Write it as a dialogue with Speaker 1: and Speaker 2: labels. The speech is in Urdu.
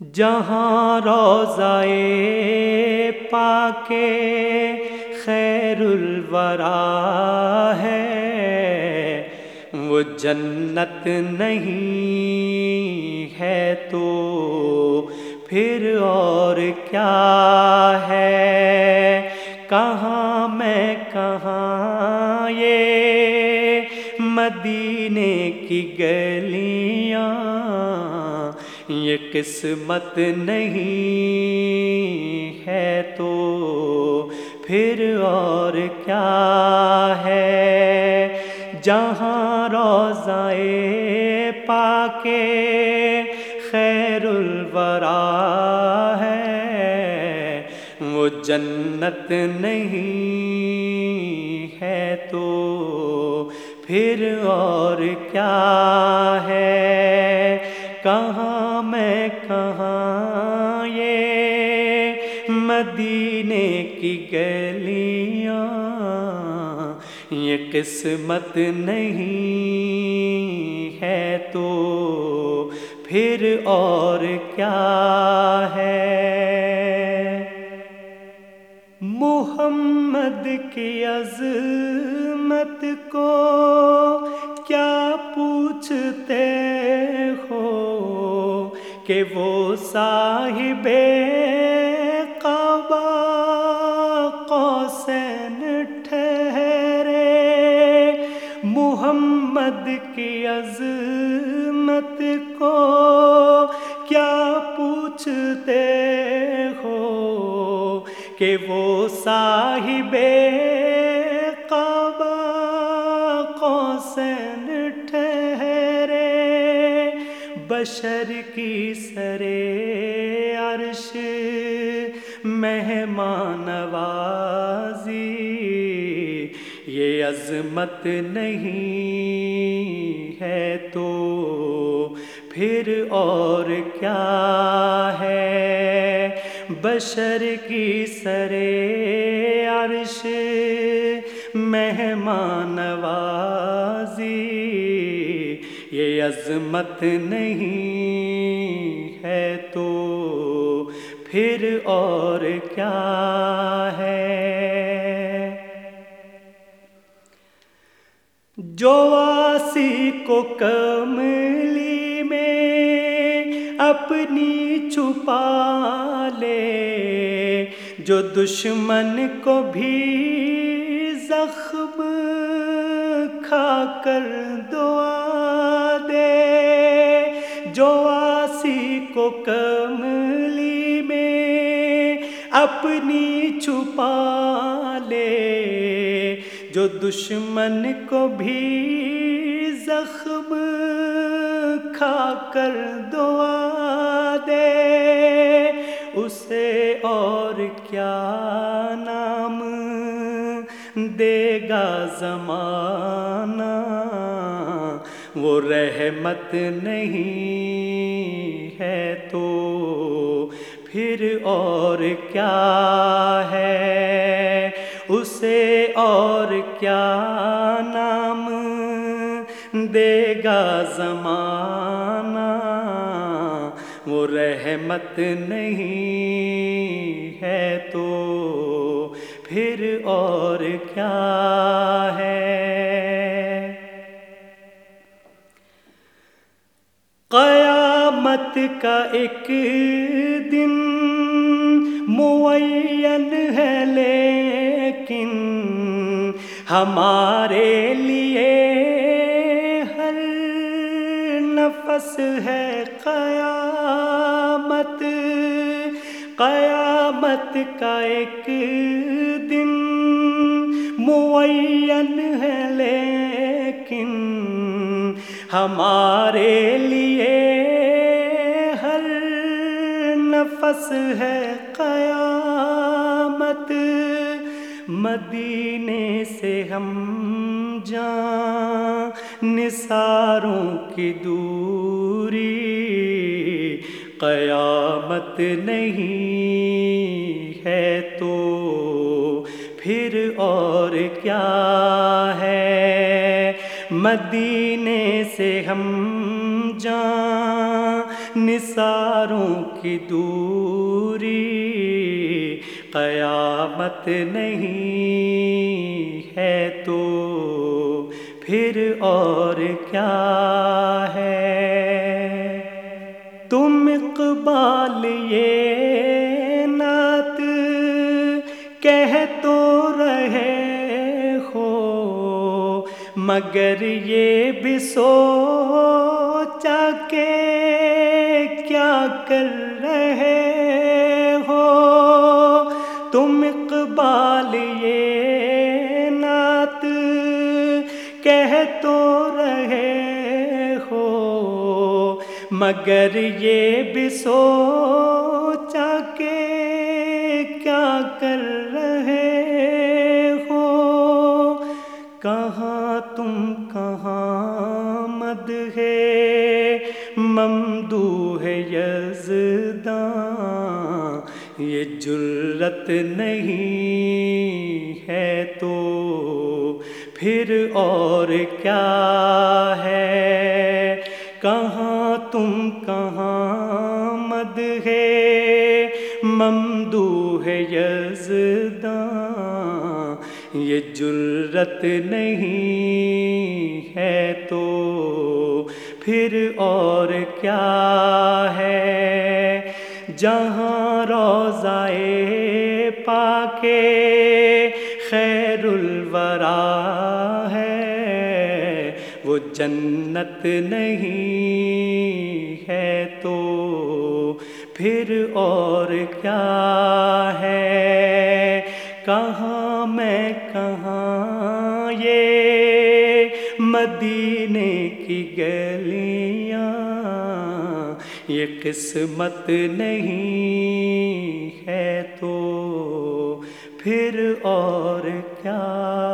Speaker 1: جہاں روزائے پا کے خیر الورا ہے، وہ جنت نہیں ہے تو پھر اور کیا ہے؟ کہاں میں کہاں یہ مدینے کی گلیاں یہ قسمت نہیں ہے تو پھر اور کیا ہے؟ جہاں روزائے پا کے خیر الورا ہے، وہ جنت نہیں ہے تو پھر اور کیا ہے؟ کہاں کی گلیاں، یہ قسمت نہیں ہے تو پھر اور کیا ہے؟ محمد کی عظمت کو کیا پوچھتے ہو کہ وہ صاحب قوسین ٹھہرے۔ محمد کی عظمت کو کیا پوچھتے ہو کہ وہ صاحب قبا قوسین بشر کی سرے مہمان وازی یہ عظمت نہیں ہے تو پھر اور کیا ہے؟ بشر کی سرے عرش مہمان وازی یہ عظمت نہیں ہے تو پھر اور کیا ہے؟ جو آسی کو کملی میں اپنی چھپا لے، جو دشمن کو بھی زخم کھا کر دعا دے، جو آسی کو کملی اپنی چھپا لے۔ جو دشمن کو بھی زخم کھا کر دعا دے، اسے اور کیا نام دے گا زمانہ؟ وہ رحمت نہیں ہے تو پھر اور کیا ہے؟ اسے اور کیا نام دے گا زمانہ؟ وہ رحمت نہیں ہے تو پھر اور کیا کا ایک دن معین ہے لیکن ہمارے لیے ہر نفس ہے قیامت۔ قیامت کا ایک دن معین ہے لیکن ہمارے لیے نفس ہے قیامت۔ مدینے سے ہم جان، نثاروں کی دوری۔ قیامت نہیں ہے تو پھر اور کیا ہے؟ مدینے سے ہم جان نثاروں کی دوری قیامت نہیں ہے تو پھر اور کیا ہے؟ تم اقبال یہ نعت کہہ تو رہے ہو، مگر یہ بھی سوچا کہ کیا کر رہے ہو؟ تم اقبال یہ نعت کہہ تو رہے ہو، مگر یہ بھی سوچا کہ کیا کر رہے ہو؟ کہاں تم، کہاں مد ہے؟ ممدو ہے یزداں یہ جرت نہیں ہے تو پھر اور کیا ہے؟ کہاں تم کہاں مد ہے؟ ممدو ہے یزداں یہ جرت نہیں ہے تو پھر اور کیا ہے؟ جہاں روزائے پا کے خیر الورا ہے، وہ جنت نہیں ہے تو پھر اور کیا ہے؟ کہاں میں کہاں یہ مدینے کی گلیاں یہ قسمت نہیں ہے تو پھر اور کیا؟